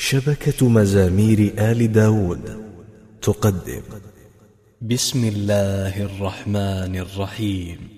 شبكة مزامير آل داود تقدم. بسم الله الرحمن الرحيم.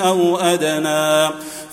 أو أدنى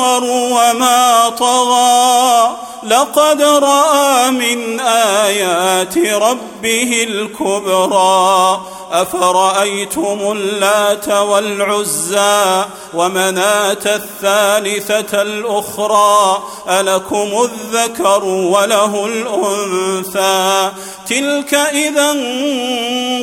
وما طغى. لقد رأى من آيات ربه الكبرى. أفرأيتم اللات والعزى ومناة الثالثة الأخرى؟ ألكم الذكر وله الأنثى. تلك اذا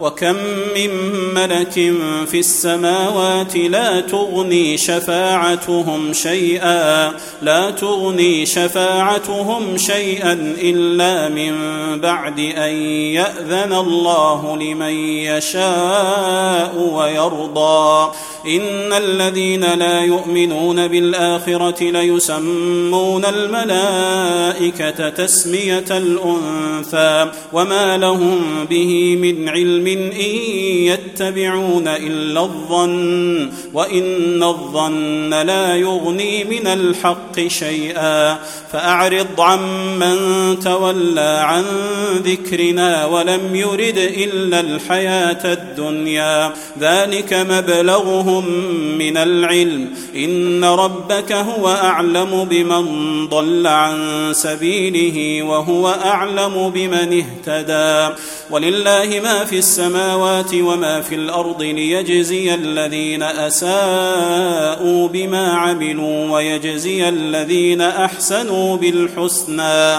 وكم من ملك في السماوات لا تغني شفاعتهم شيئا لا تغني شفاعتهم شيئا إلا من بعد أن يأذن الله لمن يشاء ويرضى. إن الذين لا يؤمنون بالآخرة ليسمون الملائكة تسمية الأنثى وما لهم به من علم إن يتبعون إلا الظن وإن الظن لا يغني من الحق شيئا فأعرض عمن تولى عن ذكرنا ولم يرد إلا الحياة الدنيا ذلك مبلغهم من العلم إن ربك هو أعلم بمن ضل عن سبيله وهو أعلم بمن اهتدى ولله ما في السماوات وما في الأرض ليجزي الذين أساءوا بما عملوا ويجزي الذين أحسنوا بالحسنى.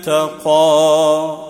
اتقى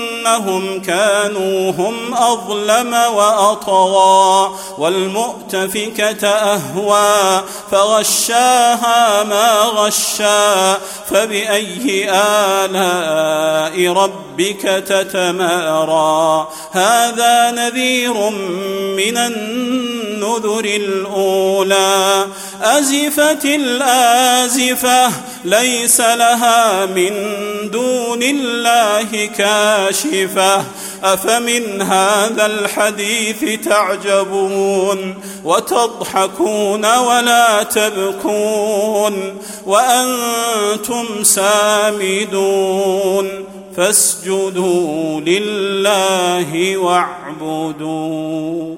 أنهم كانوا هم أظلم وأطغى والمؤتفكة أهوى فغشاها ما غشى فبأي آلاء ربك تتمارى. هذا نذير من النذر الأولى أزفت الآزفة ليس لها من دون الله كاشفة. أفمن هذا الحديث تعجبون وتضحكون ولا تبكون وأنتم سامدون. فاسجدوا لله واعبدوا.